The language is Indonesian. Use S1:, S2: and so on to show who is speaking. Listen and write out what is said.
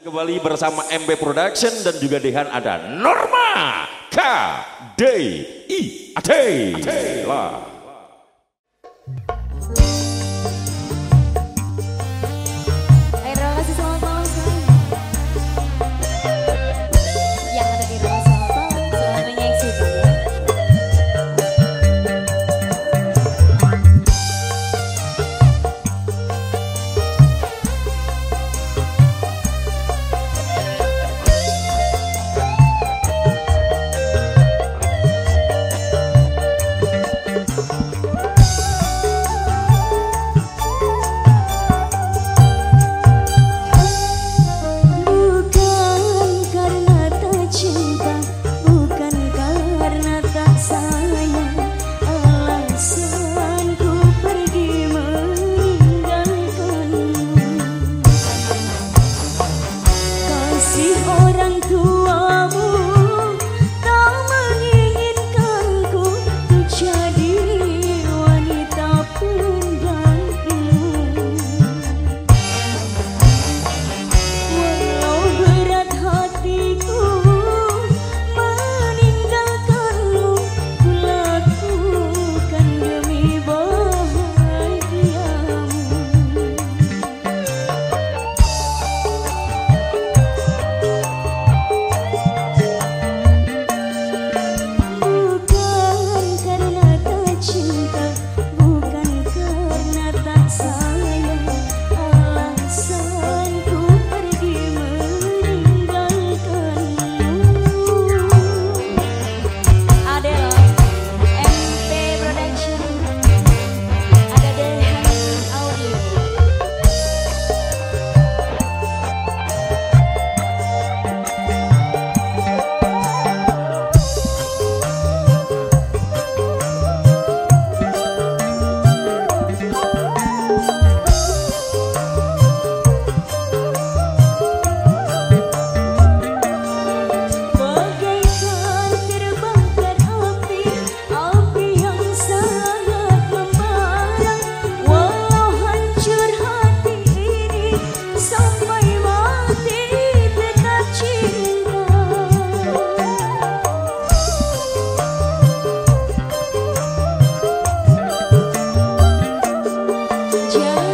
S1: Kembali bersama MB Production dan juga Dehan ada Norma KDI Ate. Ate. Lah.
S2: yeah.